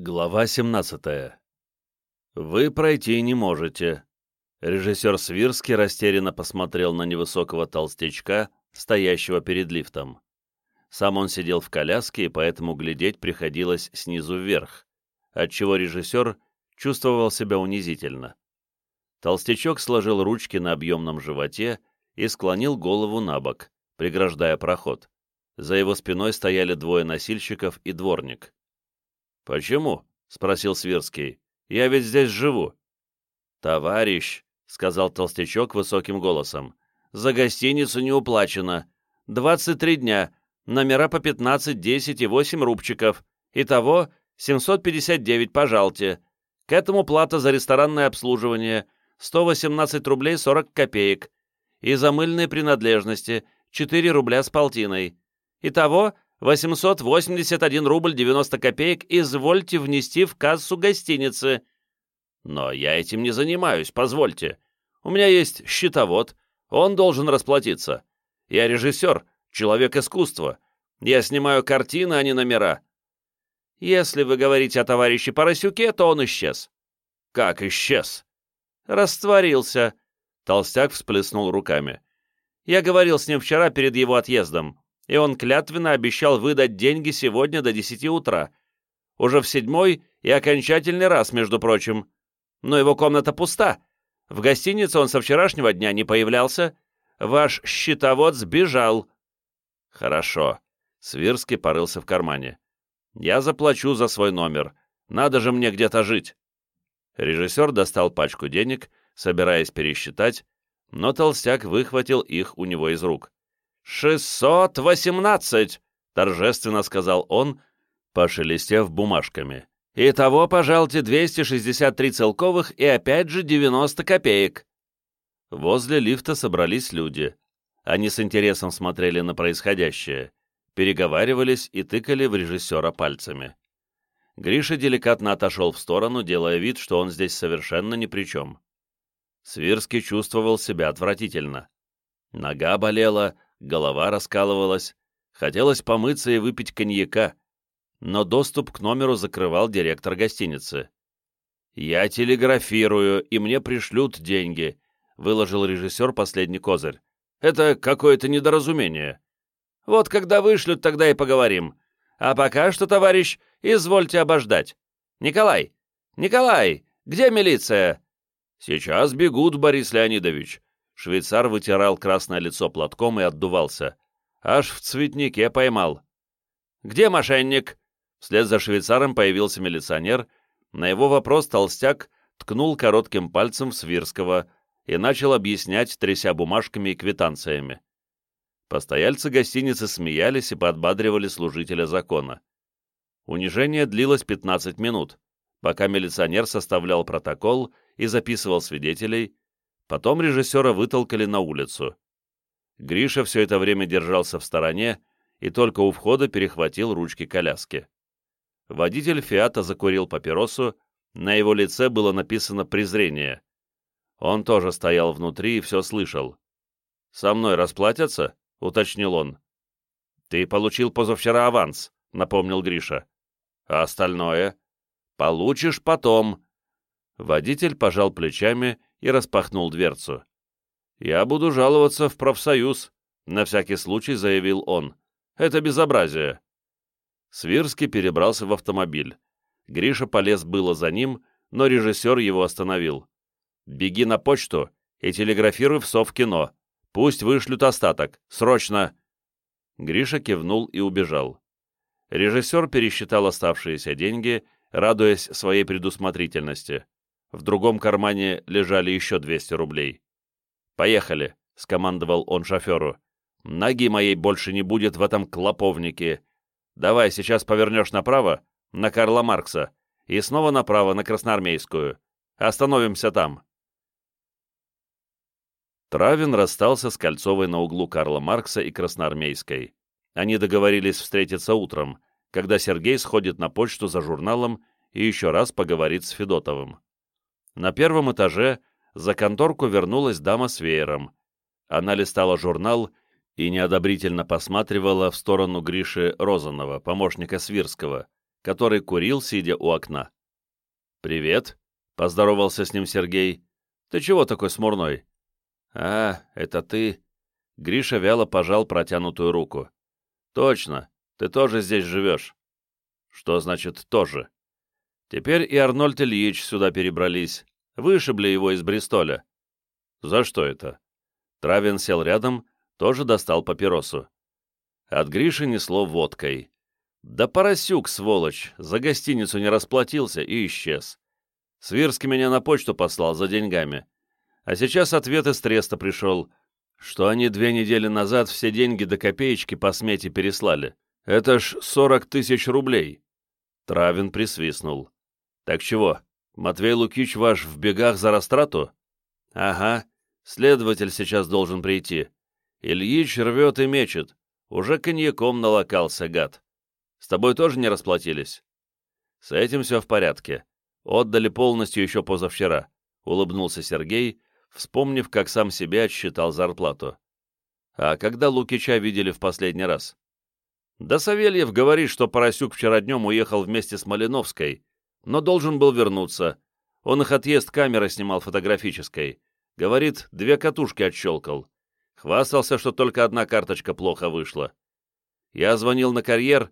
Глава 17. «Вы пройти не можете». Режиссер Свирский растерянно посмотрел на невысокого толстячка, стоящего перед лифтом. Сам он сидел в коляске, и поэтому глядеть приходилось снизу вверх, отчего режиссер чувствовал себя унизительно. Толстячок сложил ручки на объемном животе и склонил голову на бок, преграждая проход. За его спиной стояли двое носильщиков и дворник. «Почему?» — спросил Свирский. «Я ведь здесь живу». «Товарищ», — сказал толстячок высоким голосом, — «за гостиницу не уплачено. 23 дня, номера по 15, 10 и 8 рубчиков. Итого 759, пожалуйте. К этому плата за ресторанное обслуживание 118 рублей 40 копеек. И за мыльные принадлежности 4 рубля с полтиной. Итого 881 рубль 90 копеек извольте внести в кассу гостиницы. Но я этим не занимаюсь, позвольте. У меня есть счетовод, он должен расплатиться. Я режиссер, человек искусства. Я снимаю картины, а не номера. Если вы говорите о товарище Поросюке, то он исчез. Как исчез? Растворился. Толстяк всплеснул руками. Я говорил с ним вчера перед его отъездом и он клятвенно обещал выдать деньги сегодня до десяти утра. Уже в седьмой и окончательный раз, между прочим. Но его комната пуста. В гостинице он со вчерашнего дня не появлялся. Ваш счетовод сбежал. Хорошо. Свирский порылся в кармане. Я заплачу за свой номер. Надо же мне где-то жить. Режиссер достал пачку денег, собираясь пересчитать, но толстяк выхватил их у него из рук. «Шестьсот восемнадцать!» — торжественно сказал он, пошелестев бумажками. «Итого, пожалуйте, двести шестьдесят три целковых и опять же девяносто копеек». Возле лифта собрались люди. Они с интересом смотрели на происходящее, переговаривались и тыкали в режиссера пальцами. Гриша деликатно отошел в сторону, делая вид, что он здесь совершенно ни при чем. Свирский чувствовал себя отвратительно. Нога болела, голова раскалывалась, хотелось помыться и выпить коньяка, но доступ к номеру закрывал директор гостиницы. «Я телеграфирую, и мне пришлют деньги», — выложил режиссер последний козырь. «Это какое-то недоразумение. Вот когда вышлют, тогда и поговорим. А пока что, товарищ, извольте обождать. Николай! Николай! Где милиция?» «Сейчас бегут, Борис Леонидович. Швейцар вытирал красное лицо платком и отдувался. Аж в цветнике поймал. «Где мошенник?» Вслед за швейцаром появился милиционер. На его вопрос толстяк ткнул коротким пальцем в Свирского и начал объяснять, тряся бумажками и квитанциями. Постояльцы гостиницы смеялись и подбадривали служителя закона. Унижение длилось 15 минут, пока милиционер составлял протокол и записывал свидетелей, Потом режиссера вытолкали на улицу. Гриша все это время держался в стороне и только у входа перехватил ручки коляски. Водитель «Фиата» закурил папиросу, на его лице было написано презрение. Он тоже стоял внутри и все слышал. «Со мной расплатятся?» — уточнил он. «Ты получил позавчера аванс», — напомнил Гриша. «А остальное?» «Получишь потом». Водитель пожал плечами и распахнул дверцу. «Я буду жаловаться в профсоюз», — на всякий случай заявил он. «Это безобразие». Свирский перебрался в автомобиль. Гриша полез было за ним, но режиссер его остановил. «Беги на почту и телеграфируй в Совкино. Пусть вышлют остаток. Срочно!» Гриша кивнул и убежал. Режиссер пересчитал оставшиеся деньги, радуясь своей предусмотрительности. В другом кармане лежали еще 200 рублей. «Поехали», — скомандовал он шоферу. «Ноги моей больше не будет в этом клоповнике. Давай, сейчас повернешь направо, на Карла Маркса, и снова направо, на Красноармейскую. Остановимся там». Травин расстался с Кольцовой на углу Карла Маркса и Красноармейской. Они договорились встретиться утром, когда Сергей сходит на почту за журналом и еще раз поговорит с Федотовым. На первом этаже за конторку вернулась дама с веером. Она листала журнал и неодобрительно посматривала в сторону Гриши Розанова, помощника Свирского, который курил, сидя у окна. «Привет», — поздоровался с ним Сергей. «Ты чего такой смурной?» «А, это ты?» Гриша вяло пожал протянутую руку. «Точно, ты тоже здесь живешь». «Что значит «тоже»?» «Теперь и Арнольд Ильич сюда перебрались. Вышибли его из Бристоля». «За что это?» Травин сел рядом, тоже достал папиросу. От Гриши несло водкой. Да поросюк, сволочь, за гостиницу не расплатился и исчез. Свирский меня на почту послал за деньгами. А сейчас ответ из треста пришел, что они две недели назад все деньги до копеечки по смете переслали. Это ж сорок тысяч рублей. Травин присвистнул. Так чего, Матвей Лукич ваш в бегах за растрату? Ага, следователь сейчас должен прийти. Ильич рвет и мечет. Уже коньяком налокался, гад. С тобой тоже не расплатились? С этим все в порядке. Отдали полностью еще позавчера, улыбнулся Сергей, вспомнив, как сам себе отсчитал зарплату. А когда Лукича видели в последний раз? Да Савельев говорит, что Поросюк вчера днем уехал вместе с Малиновской, но должен был вернуться. Он их отъезд камеры снимал фотографической. Говорит, две катушки отщелкал. Хвастался, что только одна карточка плохо вышла. Я звонил на карьер,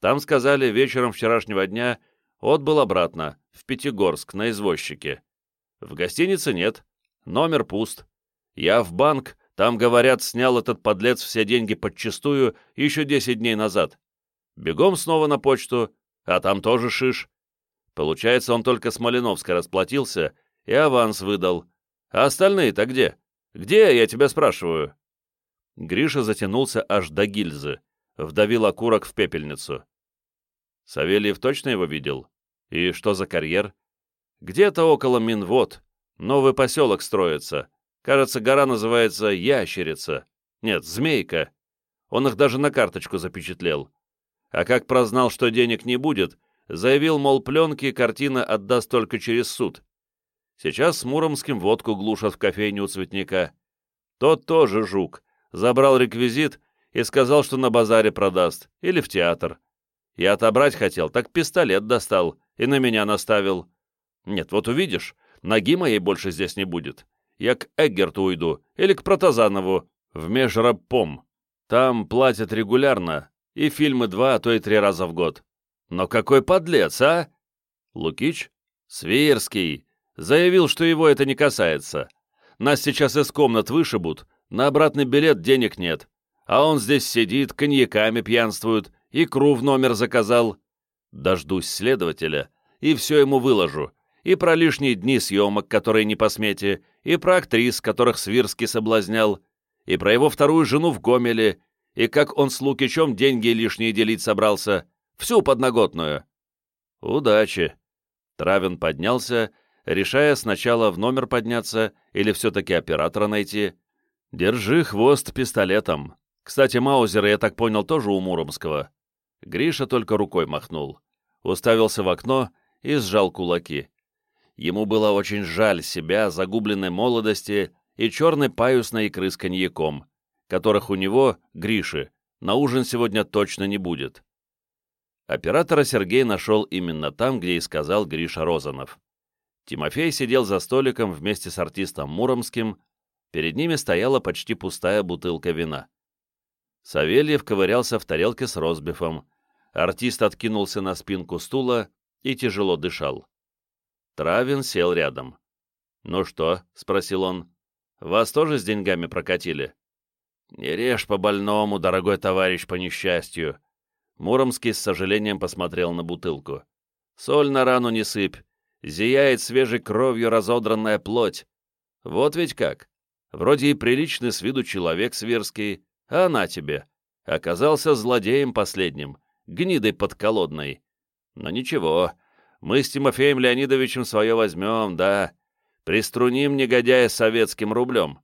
там сказали, вечером вчерашнего дня отбыл обратно, в Пятигорск, на извозчике. В гостинице нет, номер пуст. Я в банк, там, говорят, снял этот подлец все деньги подчистую еще 10 дней назад. Бегом снова на почту, а там тоже шиш. Получается, он только с Малиновской расплатился и аванс выдал. А остальные-то где? Где, я тебя спрашиваю?» Гриша затянулся аж до гильзы, вдавил окурок в пепельницу. Савельев точно его видел? И что за карьер? Где-то около Минвод. Новый поселок строится. Кажется, гора называется Ящерица. Нет, Змейка. Он их даже на карточку запечатлел. А как прознал, что денег не будет, заявил, мол, пленки картина отдаст только через суд. Сейчас с Муромским водку глушат в кофейне у цветника. Тот тоже жук. Забрал реквизит и сказал, что на базаре продаст. Или в театр. Я отобрать хотел, так пистолет достал и на меня наставил. Нет, вот увидишь, ноги моей больше здесь не будет. Я к Эггерту уйду или к Протазанову в Межрапом. Там платят регулярно, и фильмы два, а то и три раза в год. Но какой подлец, а? Лукич? Свирский. Заявил, что его это не касается. Нас сейчас из комнат вышибут, на обратный билет денег нет. А он здесь сидит, коньяками пьянствует, икру в номер заказал. Дождусь следователя и все ему выложу. И про лишние дни съемок, которые не по смете, и про актрис, которых Свирский соблазнял, и про его вторую жену в Гомеле, и как он с Лукичем деньги лишние делить собрался. Всю подноготную. Удачи. Травин поднялся решая сначала в номер подняться или все-таки оператора найти. «Держи хвост пистолетом. Кстати, Маузер, я так понял, тоже у Муромского». Гриша только рукой махнул, уставился в окно и сжал кулаки. Ему было очень жаль себя, загубленной молодости и черной паюсной икры с коньяком, которых у него, Гриши, на ужин сегодня точно не будет. Оператора Сергей нашел именно там, где и сказал Гриша Розанов. Тимофей сидел за столиком вместе с артистом Муромским, перед ними стояла почти пустая бутылка вина. Савельев ковырялся в тарелке с розбифом, артист откинулся на спинку стула и тяжело дышал. Травин сел рядом. «Ну что?» — спросил он. «Вас тоже с деньгами прокатили?» «Не режь по больному, дорогой товарищ, по несчастью». Муромский с сожалением посмотрел на бутылку. «Соль на рану не сыпь, зияет свежей кровью разодранная плоть. Вот ведь как. Вроде и приличный с виду человек Сверский, а она тебе. Оказался злодеем последним, гнидой подколодной. Но ничего, мы с Тимофеем Леонидовичем свое возьмем, да. Приструним негодяя советским рублем.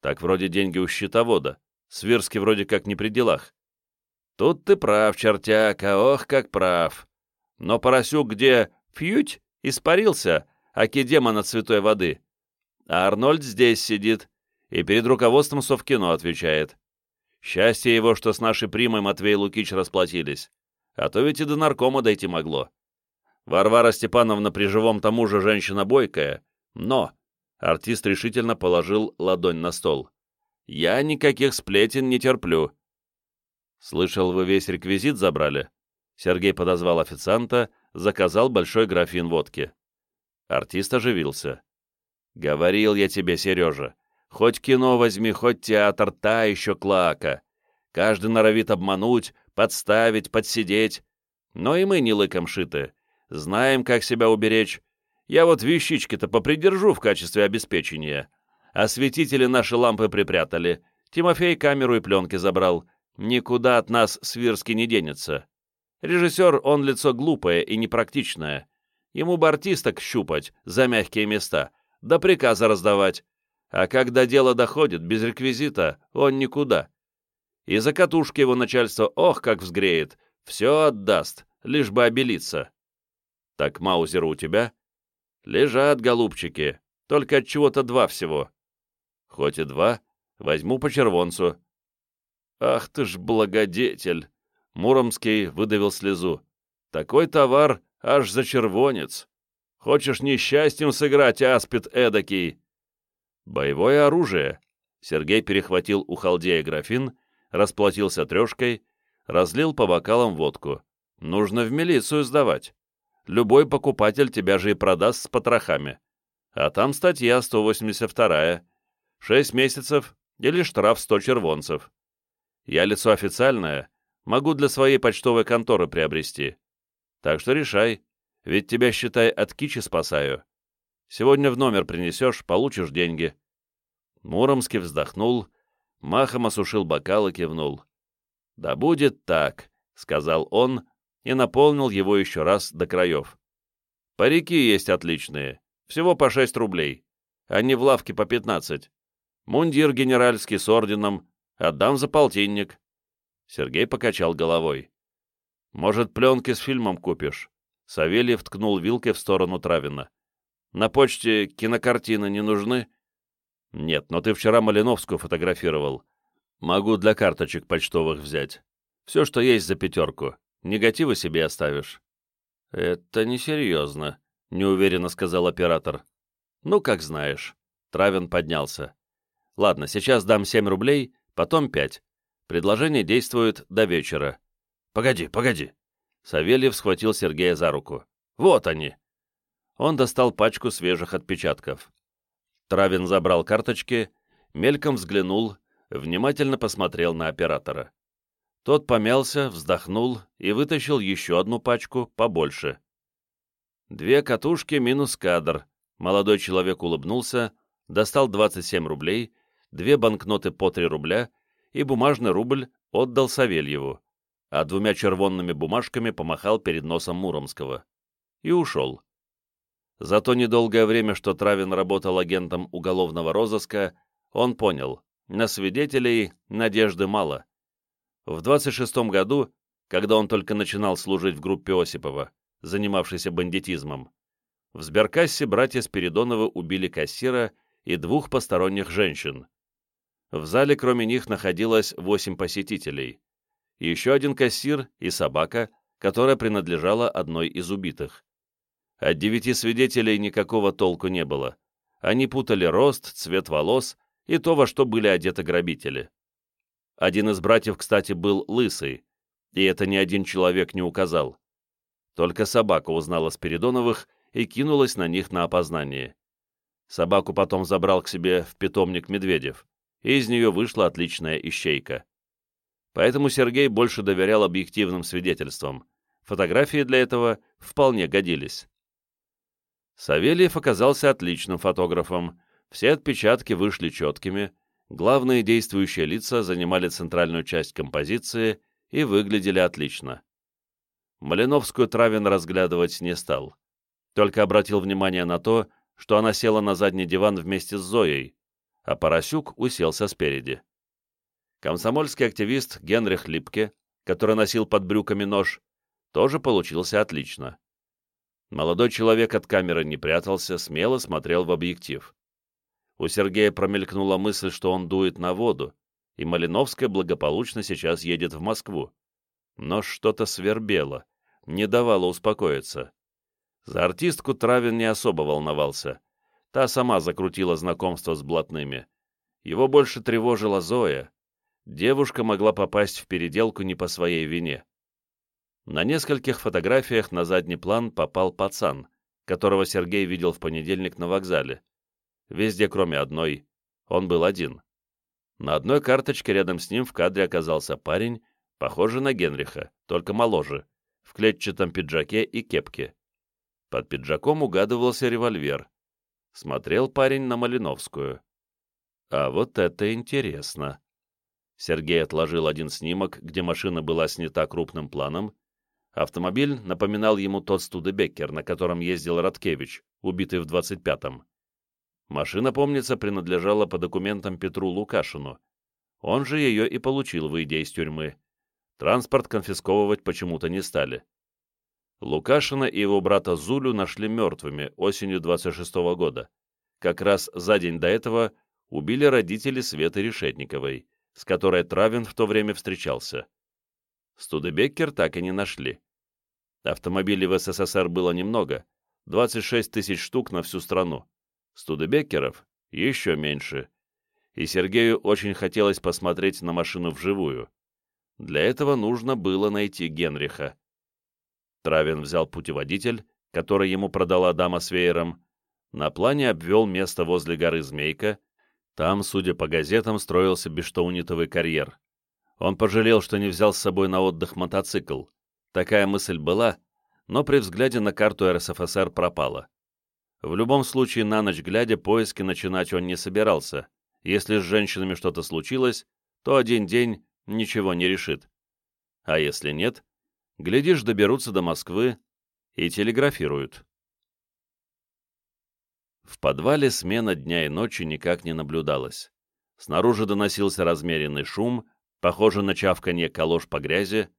Так вроде деньги у счетовода. Сверский вроде как не при делах. Тут ты прав, чертяка, ох, как прав. Но поросюк где? Фьють? Испарился, аки демон от святой воды. А Арнольд здесь сидит и перед руководством Совкино отвечает. Счастье его, что с нашей примой Матвей Лукич расплатились. а то ведь и до наркома дойти могло. Варвара Степановна при живом тому же женщина бойкая, но...» Артист решительно положил ладонь на стол. «Я никаких сплетен не терплю». «Слышал, вы весь реквизит забрали?» Сергей подозвал официанта, заказал большой графин водки. Артист оживился. «Говорил я тебе, Сережа, хоть кино возьми, хоть театр, та еще клака. Каждый норовит обмануть, подставить, подсидеть. Но и мы не лыком шиты. Знаем, как себя уберечь. Я вот вещички-то попридержу в качестве обеспечения. Осветители наши лампы припрятали. Тимофей камеру и пленки забрал. Никуда от нас Свирский не денется. Режиссер, он лицо глупое и непрактичное. Ему бы артисток щупать за мягкие места, да приказа раздавать. А когда дело доходит, без реквизита, он никуда. И за катушки его начальство, ох, как взгреет, все отдаст, лишь бы обелиться. Так маузер у тебя? Лежат, голубчики, только от чего-то два всего. Хоть и два, возьму по червонцу. Ах ты ж благодетель! Муромский выдавил слезу. Такой товар аж за червонец. Хочешь несчастьем сыграть, аспид эдакий? Боевое оружие. Сергей перехватил у халдея графин, расплатился трешкой, разлил по бокалам водку. Нужно в милицию сдавать. Любой покупатель тебя же и продаст с потрохами. А там статья 182 Шесть месяцев или штраф 100 червонцев. Я лицо официальное, могу для своей почтовой конторы приобрести. Так что решай, ведь тебя, считай, от кичи спасаю. Сегодня в номер принесешь, получишь деньги». Муромский вздохнул, махом осушил бокал и кивнул. «Да будет так», — сказал он и наполнил его еще раз до краев. «Парики есть отличные, всего по шесть рублей, они в лавке по пятнадцать. Мундир генеральский с орденом, отдам за полтинник». Сергей покачал головой. «Может, пленки с фильмом купишь?» Савельев ткнул вилкой в сторону Травина. «На почте кинокартины не нужны?» «Нет, но ты вчера Малиновскую фотографировал. Могу для карточек почтовых взять. Все, что есть за пятерку. Негативы себе оставишь». «Это несерьезно», — неуверенно сказал оператор. «Ну, как знаешь». Травин поднялся. «Ладно, сейчас дам семь рублей, потом пять. Предложение действует до вечера. Погоди, погоди. Савельев схватил Сергея за руку. Вот они. Он достал пачку свежих отпечатков. Травин забрал карточки, мельком взглянул, внимательно посмотрел на оператора. Тот помялся, вздохнул и вытащил еще одну пачку, побольше. Две катушки минус кадр. Молодой человек улыбнулся, достал 27 рублей, две банкноты по 3 рубля и бумажный рубль отдал Савельеву, а двумя червонными бумажками помахал перед носом Муромского. И ушел. За то недолгое время, что Травин работал агентом уголовного розыска, он понял, на свидетелей надежды мало. В 26 году, когда он только начинал служить в группе Осипова, занимавшейся бандитизмом, в сберкассе братья Спиридоновы убили кассира и двух посторонних женщин. В зале кроме них находилось восемь посетителей. Еще один кассир и собака, которая принадлежала одной из убитых. От девяти свидетелей никакого толку не было. Они путали рост, цвет волос и то, во что были одеты грабители. Один из братьев, кстати, был лысый, и это ни один человек не указал. Только собака узнала Спиридоновых и кинулась на них на опознание. Собаку потом забрал к себе в питомник Медведев и из нее вышла отличная ищейка. Поэтому Сергей больше доверял объективным свидетельствам. Фотографии для этого вполне годились. Савельев оказался отличным фотографом. Все отпечатки вышли четкими, главные действующие лица занимали центральную часть композиции и выглядели отлично. Малиновскую Травин разглядывать не стал. Только обратил внимание на то, что она села на задний диван вместе с Зоей, а Поросюк уселся спереди. Комсомольский активист Генрих Липке, который носил под брюками нож, тоже получился отлично. Молодой человек от камеры не прятался, смело смотрел в объектив. У Сергея промелькнула мысль, что он дует на воду, и Малиновская благополучно сейчас едет в Москву. но что-то свербело, не давало успокоиться. За артистку Травин не особо волновался. Та сама закрутила знакомство с блатными. Его больше тревожила Зоя. Девушка могла попасть в переделку не по своей вине. На нескольких фотографиях на задний план попал пацан, которого Сергей видел в понедельник на вокзале. Везде, кроме одной, он был один. На одной карточке рядом с ним в кадре оказался парень, похожий на Генриха, только моложе, в клетчатом пиджаке и кепке. Под пиджаком угадывался револьвер. Смотрел парень на Малиновскую. А вот это интересно. Сергей отложил один снимок, где машина была снята крупным планом. Автомобиль напоминал ему тот Студебеккер, на котором ездил Радкевич, убитый в 25-м. Машина, помнится, принадлежала по документам Петру Лукашину. Он же ее и получил, выйдя из тюрьмы. Транспорт конфисковывать почему-то не стали. Лукашина и его брата Зулю нашли мертвыми осенью 26 -го года. Как раз за день до этого убили родители Светы Решетниковой, с которой Травин в то время встречался. Студебеккер так и не нашли. Автомобилей в СССР было немного, 26 тысяч штук на всю страну. Студебеккеров еще меньше. И Сергею очень хотелось посмотреть на машину вживую. Для этого нужно было найти Генриха. Травин взял путеводитель, который ему продала дама с веером, на плане обвел место возле горы Змейка, там, судя по газетам, строился бештоунитовый карьер. Он пожалел, что не взял с собой на отдых мотоцикл. Такая мысль была, но при взгляде на карту РСФСР пропала. В любом случае, на ночь глядя, поиски начинать он не собирался. Если с женщинами что-то случилось, то один день ничего не решит. А если нет, Глядишь, доберутся до Москвы и телеграфируют. В подвале смена дня и ночи никак не наблюдалась. Снаружи доносился размеренный шум, похожий на чавканье калош по грязи,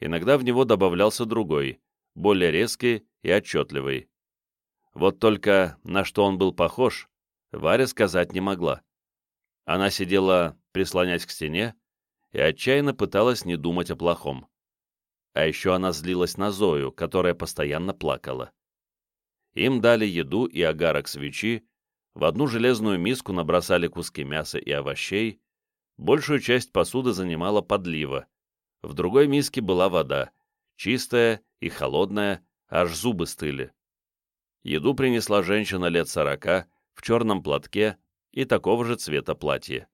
иногда в него добавлялся другой, более резкий и отчетливый. Вот только на что он был похож, Варя сказать не могла. Она сидела, прислонясь к стене, и отчаянно пыталась не думать о плохом. А еще она злилась на Зою, которая постоянно плакала. Им дали еду и огарок свечи, в одну железную миску набросали куски мяса и овощей, большую часть посуды занимала подлива. В другой миске была вода, чистая и холодная, аж зубы стыли. Еду принесла женщина лет сорока, в черном платке и такого же цвета платье.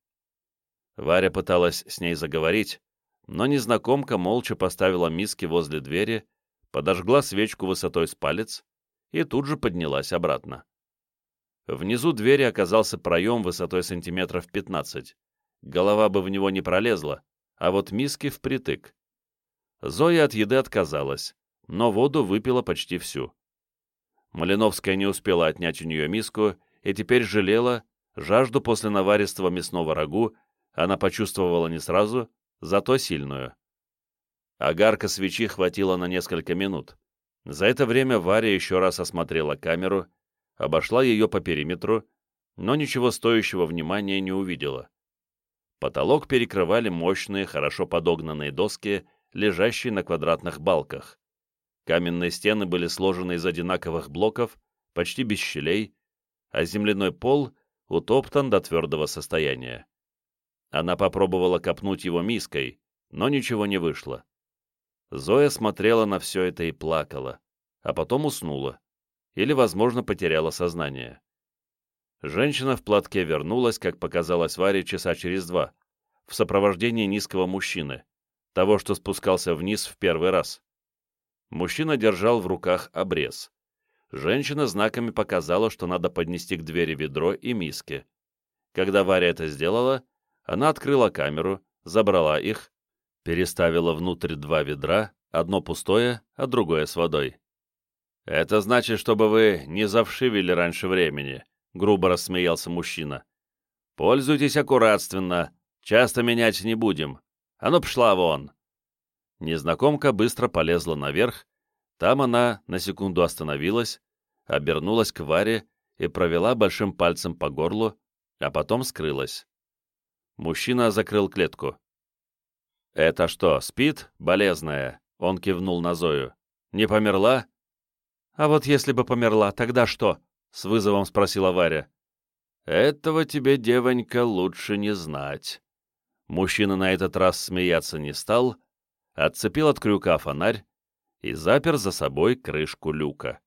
Варя пыталась с ней заговорить, но незнакомка молча поставила миски возле двери, подожгла свечку высотой с палец и тут же поднялась обратно. Внизу двери оказался проем высотой сантиметров 15. Голова бы в него не пролезла, а вот миски впритык. Зоя от еды отказалась, но воду выпила почти всю. Малиновская не успела отнять у нее миску и теперь жалела, жажду после наваристого мясного рагу она почувствовала не сразу, зато сильную. Огарка свечи хватило на несколько минут. За это время Варя еще раз осмотрела камеру, обошла ее по периметру, но ничего стоящего внимания не увидела. Потолок перекрывали мощные, хорошо подогнанные доски, лежащие на квадратных балках. Каменные стены были сложены из одинаковых блоков, почти без щелей, а земляной пол утоптан до твердого состояния. Она попробовала копнуть его миской, но ничего не вышло. Зоя смотрела на все это и плакала, а потом уснула. Или, возможно, потеряла сознание. Женщина в платке вернулась, как показалось Варе, часа через два, в сопровождении низкого мужчины, того, что спускался вниз в первый раз. Мужчина держал в руках обрез. Женщина знаками показала, что надо поднести к двери ведро и миски. Когда Варя это сделала, она открыла камеру, забрала их, переставила внутрь два ведра, одно пустое, а другое с водой. «Это значит, чтобы вы не завшивили раньше времени», — грубо рассмеялся мужчина. «Пользуйтесь аккуратственно, часто менять не будем. А ну, пшла вон!» Незнакомка быстро полезла наверх, там она на секунду остановилась, обернулась к Варе и провела большим пальцем по горлу, а потом скрылась. Мужчина закрыл клетку. «Это что, спит, болезная?» — он кивнул на Зою. «Не померла?» «А вот если бы померла, тогда что?» — с вызовом спросила Варя. «Этого тебе, девонька, лучше не знать». Мужчина на этот раз смеяться не стал, отцепил от крюка фонарь и запер за собой крышку люка.